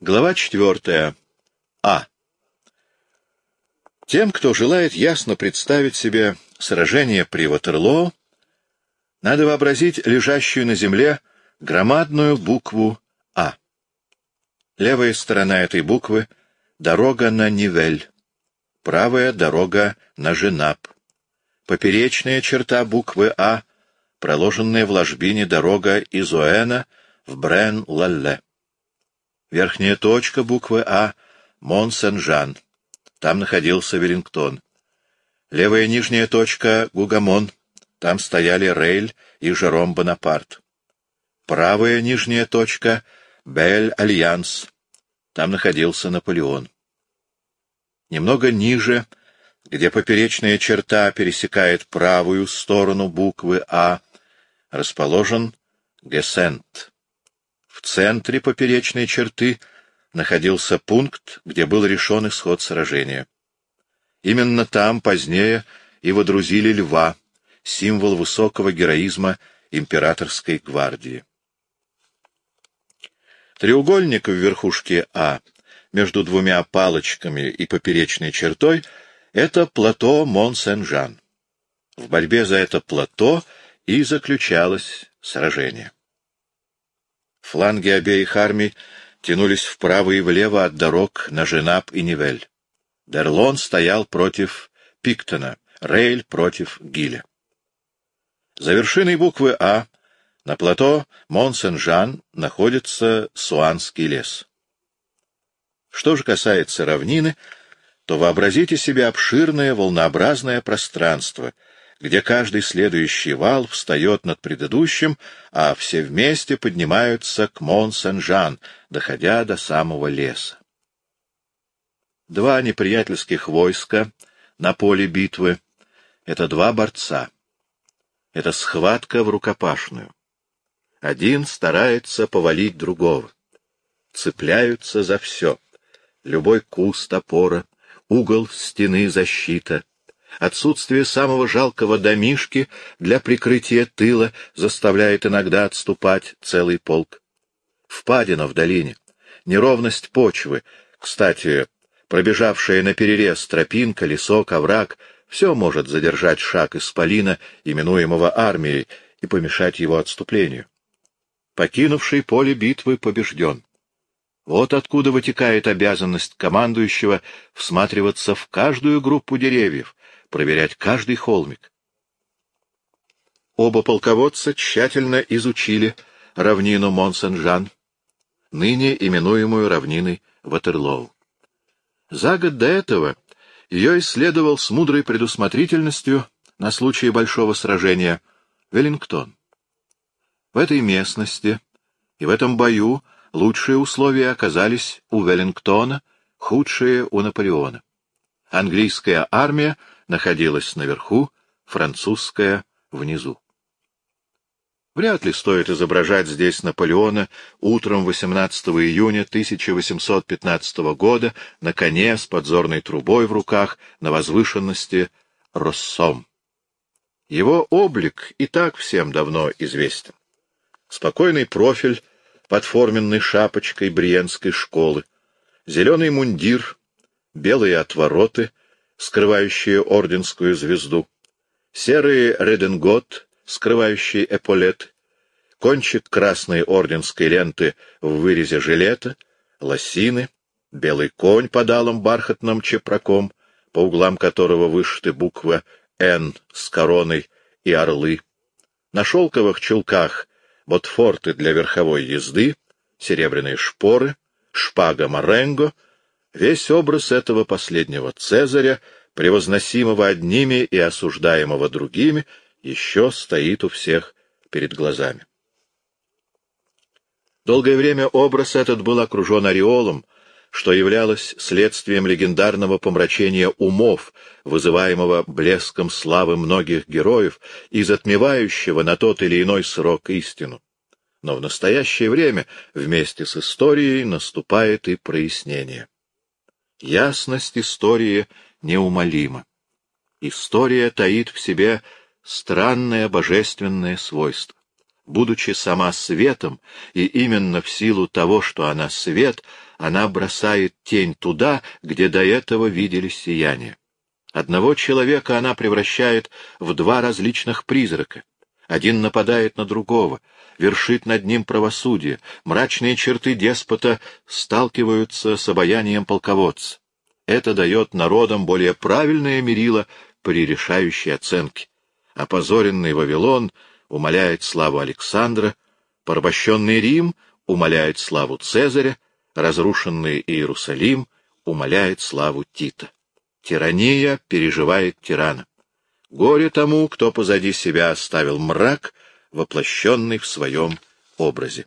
Глава четвертая. А. Тем, кто желает ясно представить себе сражение при Ватерлоо, надо вообразить лежащую на земле громадную букву А. Левая сторона этой буквы — дорога на Нивель, правая — дорога на Женап. Поперечная черта буквы А, проложенная в ложбине дорога из Оэна в Брен-л'Алле. Верхняя точка буквы А — Мон-Сен-Жан. Там находился Веллингтон. Левая нижняя точка — Гугамон. Там стояли Рейль и Жером Бонапарт. Правая нижняя точка — Бель-Альянс. Там находился Наполеон. Немного ниже, где поперечная черта пересекает правую сторону буквы А, расположен Гесент. В центре поперечной черты находился пункт, где был решен исход сражения. Именно там позднее и водрузили льва, символ высокого героизма императорской гвардии. Треугольник в верхушке А между двумя палочками и поперечной чертой — это плато Мон-Сен-Жан. В борьбе за это плато и заключалось сражение. Фланги обеих армий тянулись вправо и влево от дорог на Женап и Нивель. Дерлон стоял против Пиктона, Рейль против Гиля. За вершиной буквы А на плато Мон-Сен-Жан находится Суанский лес. Что же касается равнины, то вообразите себе обширное волнообразное пространство — где каждый следующий вал встает над предыдущим, а все вместе поднимаются к Мон-Сен-Жан, доходя до самого леса. Два неприятельских войска на поле битвы — это два борца. Это схватка в рукопашную. Один старается повалить другого. Цепляются за все. Любой куст опора, угол стены защита, Отсутствие самого жалкого домишки для прикрытия тыла заставляет иногда отступать целый полк. Впадина в долине, неровность почвы, кстати, пробежавшая на перерез тропинка, лесок, овраг — все может задержать шаг исполина, именуемого армией, и помешать его отступлению. Покинувший поле битвы побежден. Вот откуда вытекает обязанность командующего всматриваться в каждую группу деревьев, проверять каждый холмик. Оба полководца тщательно изучили равнину Монсен-Жан, ныне именуемую равниной Ватерлоу. За год до этого ее исследовал с мудрой предусмотрительностью на случай большого сражения Веллингтон. В этой местности и в этом бою лучшие условия оказались у Веллингтона, худшие у Наполеона. Английская армия находилась наверху, французская — внизу. Вряд ли стоит изображать здесь Наполеона утром 18 июня 1815 года на коне с подзорной трубой в руках на возвышенности Россом. Его облик и так всем давно известен. Спокойный профиль под форменной шапочкой Бриенской школы, зеленый мундир, белые отвороты, скрывающие орденскую звезду, серый реденгот, скрывающий эполет, кончик красной орденской ленты в вырезе жилета, лосины, белый конь под алым бархатным чепраком, по углам которого вышиты буква «Н» с короной и орлы, на шелковых чулках ботфорты для верховой езды, серебряные шпоры, шпага Маренго — Весь образ этого последнего Цезаря, превозносимого одними и осуждаемого другими, еще стоит у всех перед глазами. Долгое время образ этот был окружен ореолом, что являлось следствием легендарного помрачения умов, вызываемого блеском славы многих героев и затмевающего на тот или иной срок истину. Но в настоящее время вместе с историей наступает и прояснение. Ясность истории неумолима. История таит в себе странное божественное свойство. Будучи сама светом, и именно в силу того, что она свет, она бросает тень туда, где до этого видели сияние. Одного человека она превращает в два различных призрака. Один нападает на другого, вершит над ним правосудие, мрачные черты деспота сталкиваются с обаянием полководца. Это дает народам более правильное мерило при решающей оценке. Опозоренный Вавилон умоляет славу Александра, порабощенный Рим умоляет славу Цезаря, разрушенный Иерусалим умоляет славу Тита. Тирания переживает тирана. Горе тому, кто позади себя оставил мрак, воплощенный в своем образе.